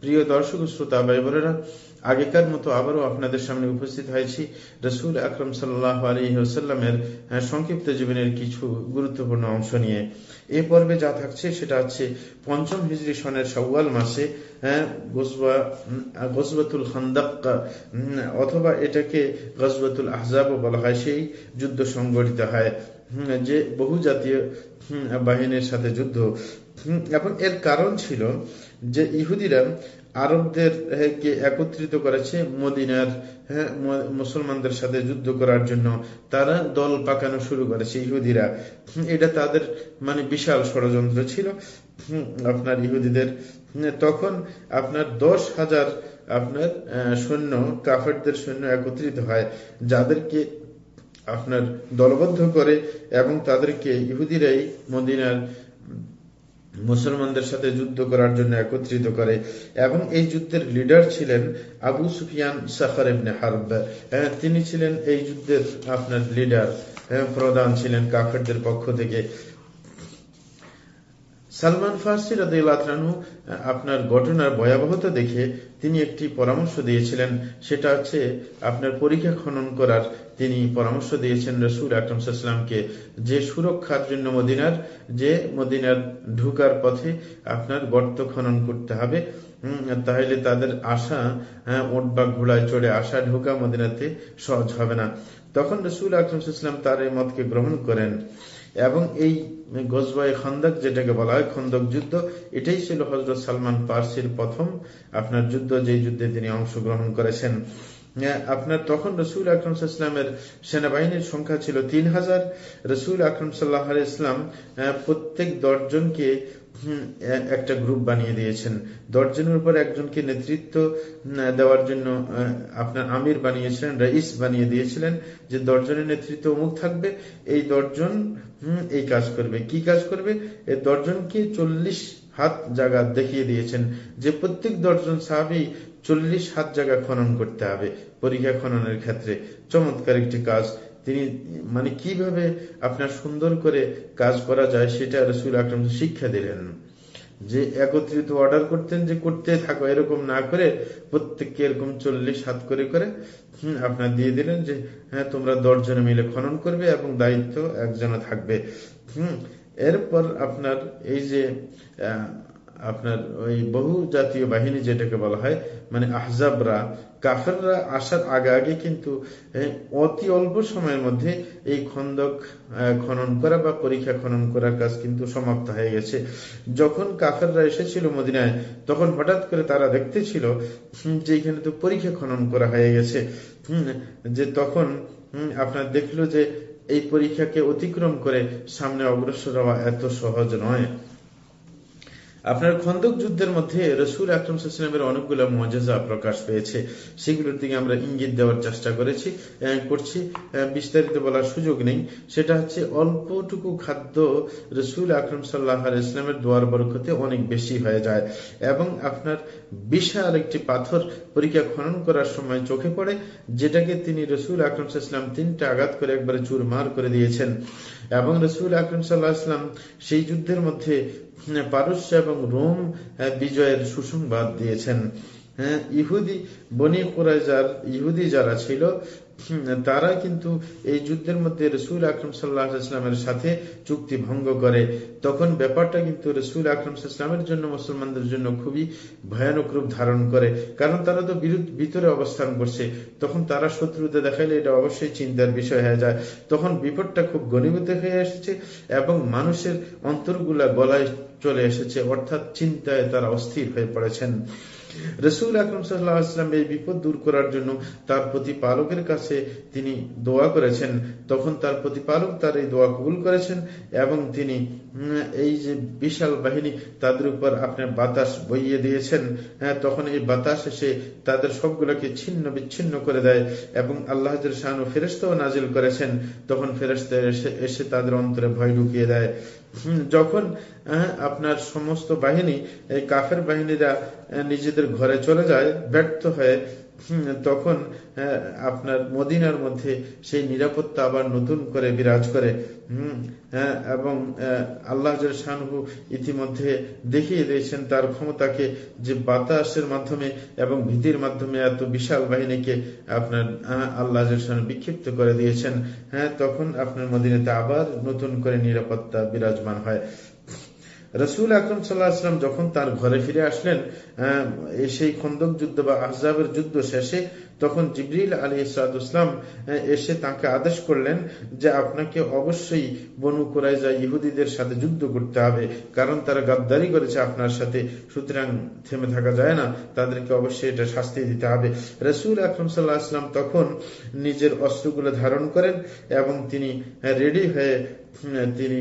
প্রিয় দর্শক শ্রোতা ভাই বোনেরা আগেকার মতো আবারও আপনাদের সামনে উপস্থিত হয়েছি রসুল আকরম সাল্লাহ সংক্ষিপ্ত জীবনের কিছু গুরুত্বপূর্ণ অংশ নিয়ে। এ পর্বে যা থাকছে সেটা হচ্ছে পঞ্চম হিজরি সনের সওয়াল মাসে গজবাতুল খান্দাক্কা অথবা এটাকে গজবাতুল আহজাবও বলা হয়, সেই যুদ্ধ সংগঠিত হয়। যে বহু জাতীয় বাহিনীর সাথে যুদ্ধ। এবং এর কারণ ছিল যে ইহুদিরা আরবদের কে একত্রিত করেছে মদিনার হ্যাঁ মুসলমানদের সাথে যুদ্ধ করার জন্য। তারা দল পাকানো শুরু করেছে ইহুদিরা। এটা তাদের মানে বিশাল ষড়যন্ত্র ছিল। আপনার ইহুদিদের তখন আপনার দশ হাজার আপনার সৈন্য, কাফেরদের সৈন্য একত্রিত হয়, যাদেরকে আপনার দলবদ্ধ করে এবং তাদেরকে ইহুদিরাই মদিনার মুসলমানদের সাথে যুদ্ধ করার জন্য একত্রিত করে। এবং এই যুদ্ধের লিডার ছিলেন আবু সুফিয়ান সাফার ইবনে হারব। তিনি ছিলেন এই যুদ্ধের আপনার লিডার প্রধান ছিলেন কাফেরদের পক্ষ থেকে। সালমান ফার্সি রানু আপনার ঘটনার ভয়াবহতা দেখে তিনি একটি পরামর্শ দিয়েছিলেন। সেটা হচ্ছে, আপনার পরীক্ষা খনন করার তিনি পরামর্শ দিয়েছেন রসুল আকরমসাল্লামকে যে সুরক্ষার জন্য মদিনার, যে মদিনার ঢুকার পথে আপনার গর্ত খনন করতে হবে। তাহলে তাদের আশা ওট বা ঘোড়ায় চড়ে আসা ঢুকা মদিনাতে সহজ হবে না। তখন রসুল আকরমসাল্লাম তার এই মতকে গ্রহণ করেন এবং এই গজবাই খন্দক যেটাকে বলা হয় খন্দক যুদ্ধ, এটাই ছিল হজরত সালমান পার্সির প্রথম আপনার যুদ্ধ যে যুদ্ধে তিনি অংশগ্রহণ করেছেন। আপনার তখন রসুল আকরম ইসলামের সেনাবাহিনীর সংখ্যা ছিল তিন হাজার। রসুল আকরম সাল্লাহ ইসলাম প্রত্যেক দশজনকে একটা গ্রুপ বানিয়ে দিয়েছেন। দশজনের উপর একজনকে নেতৃত্ব দেওয়ার জন্য আপনার আমির বানিয়েছিলেন, রাইস বানিয়ে দিয়েছিলেন যে দশজনের নেতৃত্ব অমুক থাকবে, এই দশজন এই কাজ করবে। কি কাজ করবে? এই দশজনকে চল্লিশ হাত জায়গা দেখিয়ে দিয়েছেন যে প্রত্যেক দশজন সাহাবি চল্লিশ হাত জায়গা খনন করতে হবে, পরীক্ষা খননের ক্ষেত্রে। চমৎকার একটি কাজ। তিনি মানে কীভাবে আপনার সুন্দর করে কাজ করা যায় সেটা রসুল আকরম শিক্ষা দিলেন। যে একত্রিত অর্ডার করতেন যে করতে থাকো, এরকম না করে প্রত্যেককে এরকম চল্লিশ হাত করে করে আপনার দিয়ে দিলেন যে হ্যাঁ তোমরা দশজনে মিলে খনন করবে এবং দায়িত্ব একজনে থাকবে। হম, এরপর আপনার এই যে আপনার ওই বহু জাতীয় বাহিনী যেটাকে বলা হয় মানে আহজাবরা, কাফেররা আসার আগে আগে কিন্তু অতি অল্প সময়ের মধ্যে এই খন্দক খনন করা বা পরীক্ষা খনন করার কাজ কিন্তু সমাপ্ত হয়ে গেছে। যখন কাফেররা এসেছিল মদিনায়, তখন হঠাৎ করে তারা দেখতে ছিল যে এখানে তো পরীক্ষা খনন করা হয়ে গেছে। যে তখন আপনার দেখল যে এই পরীক্ষাকে অতিক্রম করে সামনে অগ্রসর হওয়া এত সহজ নয়। আপনার খন্দক যুদ্ধের মধ্যে রসুল আকরমসাল্লামের অনেকগুলো মজাজা প্রকাশ পেয়েছে। সেগুলোর দিকে আমরা ইঙ্গিত দেওয়ার চেষ্টা করেছি করছি। বিস্তারিত বলার সুযোগ নেই। সেটা হচ্ছে অল্পটুকু খাদ্য রসুল আকরম সাল্লাহ ইসলামের দোয়ার বরকতে অনেক বেশি হয়ে যায় এবং আপনার বিশাল একটি পাথর পরীক্ষা খনন করার সময় চোখে পড়ে, যেটাকে তিনি রসুল আকরম ইসলাম তিনটা আঘাত করে একবারে চুরমার করে দিয়েছেন। এবং রসুল আকরম সাল্লাহ ইসলাম সেই যুদ্ধের মধ্যে পারস্য এবং রোম বিজয়ের সুসংবাদ দিয়েছেন। ইহুদি, বনি কোরাইজার ইহুদি যারা ছিল তারা কিন্তু এই যুদ্ধের মধ্যে রসুল আকরম সাল্লাহামের সাথে চুক্তি ভঙ্গ করে। তখন ব্যাপারটা কিন্তু রসুল আকরম সাল্লামের জন্য মুসলমানদের জন্য খুবই ভয়ানক রূপ ধারণ করে। কারণ তারা তো ভিতরে অবস্থান করছে। তখন তারা শত্রুতে দেখাইলে এটা অবশ্যই চিন্তার বিষয় হয়ে যায়। তখন বিপদটা খুব গণীভূত হয়ে এসেছে এবং মানুষের অন্তরগুলা গলায় চলে এসেছে, অর্থাৎ চিন্তায় তারা অস্থির হয়ে পড়েছেন। রসুল আকরম সাল্লাম এই বিপদ দূর করার জন্য তার প্রতিপালকের কাছে তিনি দোয়া করেছেন। তখন তার প্রতিপালক তার এই দোয়া কবুল করেছেন এবং তিনি এই যে বিশাল বাহিনী তাদের উপর আপনার বাতাস বইয়ে দিয়েছেন। হ্যাঁ তখন এই বাতাস এসে তাদের সবগুলোকে ছিন্ন বিচ্ছিন্ন করে দেয় এবং আল্লাহ শাহানু ফেরেস্তাও নাজিল করেছেন। তখন ফেরেস্তা এসে তাদের অন্তরে ভয় ঢুকিয়ে দেয়। যখন আপনার সমস্ত বাহিনী এই কাফের বাহিনীরা নিজেদের ঘরে চলে যায় ব্যর্থ হয়ে তখন আপনার মদিনার মধ্যে সেই নিরাপত্তা আবার নতুন করে বিরাজ করে। এবং আল্লাহ শাহু ইতিমধ্যে দেখিয়ে দিয়েছেন তার ক্ষমতাকে যে বাতাসের মাধ্যমে এবং ভীতির মাধ্যমে এত বিশাল বাহিনীকে আপনার আল্লাহ বিক্ষিপ্ত করে দিয়েছেন। হ্যাঁ তখন আপনার মদিনাতে আবার নতুন করে নিরাপত্তা বিরাজমান হয়। রসুল আকরম সাল্লাহাম যখন তার ঘরে ফিরে আসলেন সেই খন্দক যুদ্ধ বা আহজাবের যুদ্ধ শেষে তখন জিবরিল আলী ইসলাম এসে তাকে আদেশ করলেন যে আপনাকে অবশ্যই বনু যায় ইহুদিদের সাথে যুদ্ধ করতে হবে। কারণ তারা গাদ্দারি করেছে আপনার সাথে, সুতরাং থেমে থাকা যায় না, তাদেরকে অবশ্যই এটা শাস্তি দিতে হবে। রসুল আকরম সাল্লাহ আসলাম তখন নিজের অস্ত্রগুলো ধারণ করেন এবং তিনি রেডি হয়ে তিনি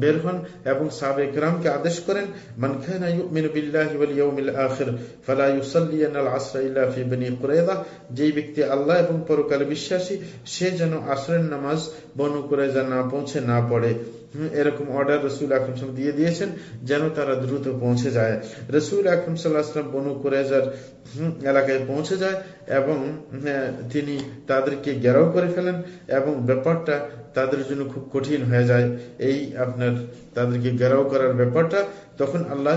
বের হন এবং সাবেক রামকে আদেশ করেন, মান খানা ইউমিনু বিল্লাহি ওয়াল ইয়াউমিল আখির ফালা ইউসাল্লিয়ানা আল আসরা ইল্লা ফি বনি কুরাইযা যেই ব্যক্তি আল্লাহ এবং পরকালে বিশ্বাসী, সে যেন আসরের নামাজ বনু কুরাইযা না পৌঁছে না পড়ে। এরকম অর্ডার রসুল আকরম দিয়ে দিয়েছেন যেন তারা দ্রুত পৌঁছে যায়। রসুল আকরম সাল্লাহাম বনু কুরাইজার এলাকায় পৌঁছে যায় এবং তিনি তাদেরকে গেরাও করে ফেলেন এবং ব্যাপারটা তাদের জন্য খুব কঠিন হয়ে যায়। এই আপনার তাদেরকে গেরাও করার ব্যাপারটা তখন আল্লাহ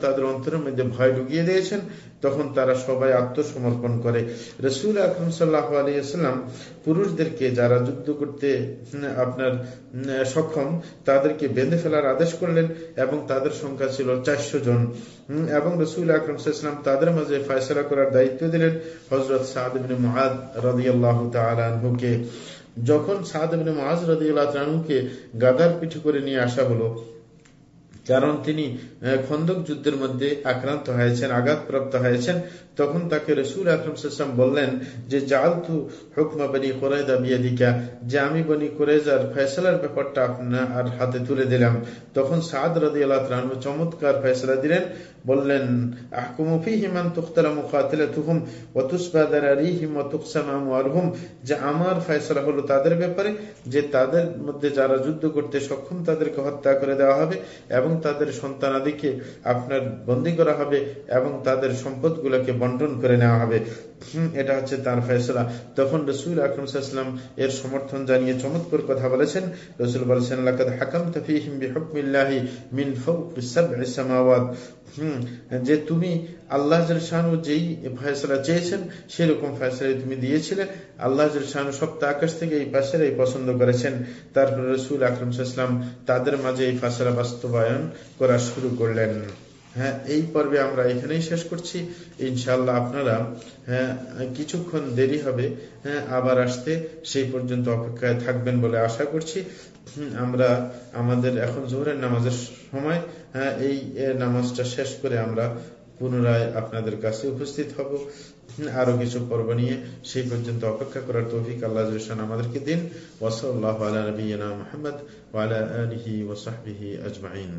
তাদের অন্তরের মধ্যে ভয় ঢুকিয়ে দিয়েছেন। তখন তারা সবাই আত্মসমর্পণ করে। রসুল আকরম সাল্লাহ আলিয়াল্লাম পুরুষদেরকে যারা যুদ্ধ করতে আপনার সক্ষম, তাদেরকে বেঁধে ফেলার আদেশ করলেন এবং তাদের সংখ্যা ছিল চারশো জন। এবং রসুল আকরম সাল্লাম তাদের মাঝে ফয়সলা করার দায়িত্ব দিলেন হজরত সাহাদ মহাদ রাদিয়াল্লাহ তালহুকে যখন সাহাদিন মাজ রাদিউল্লাহকে গাদার পিঠে করে নিয়ে আসা হলো কারণ তিনি খন্দক যুদ্ধের মধ্যে আক্রান্ত হয়েছেন আঘাতপ্রাপ্ত হয়েছেন। তখন তাকে রসুল আকরম বললেন যে জালতু হুকমা বনি কোরাইদা বিয়াদিকা, যে আমি বনি কোরেজার ফয়সলার ব্যাপারটা আপনার হাতে তুলে দিলাম। তখন সাদ রাদি আল্লাহ চমৎকার ফয়সলা দিলেন, বললেন যে আমার ফয়সলা হলো তাদের ব্যাপারে, যে তাদের মধ্যে যারা যুদ্ধ করতে সক্ষম তাদেরকে হত্যা করে দেওয়া হবে এবং তাদের সন্তানাদিকে আপনার বন্দী করা হবে এবং তাদের সম্পদগুলোকে বন্টন করে নেওয়া হবে। এটা হচ্ছে তার ফেসলা তখন রসুল আকরমসাল্লাম এর সমর্থন জানিয়ে চমৎকার কথা বলেছেন। রসুল বলেছেন যে তুমি আল্লাহ যেই ফয়সলা চেয়েছেন, সেরকম ফয়সলা তুমি দিয়েছিলে। আল্লাহ শাহানু সপ্তাহ আকাশ থেকে এই ফয়সলাই পছন্দ করেছেন। তারপর রসুল আকরমসাল্লাম তাদের মাঝে এই ফয়সলা বাস্তবায়ন করা শুরু করলেন। হ্যাঁ এই পর্বে আমরা এখানেই শেষ করছি। ইনশাল্লাহ আপনারা হ্যাঁ কিছুক্ষণ দেরি হবে হ্যাঁ আবার আসতে সেই পর্যন্ত অপেক্ষায় থাকবেন বলে আশা করছি। আমরা, আমাদের এখন জোহরের নামাজের সময় হ্যাঁ এই নামাজটা শেষ করে আমরা পুনরায় আপনাদের কাছে উপস্থিত হব। আরও কিছু পর্ব নিয়ে সেই পর্যন্ত অপেক্ষা করার তৌফিক আল্লাহ আমাদেরকে দিন। ওসল্লাহ মোহাম্মদ ওয়ালা আলহি ওসাহবিহি আজমাইন।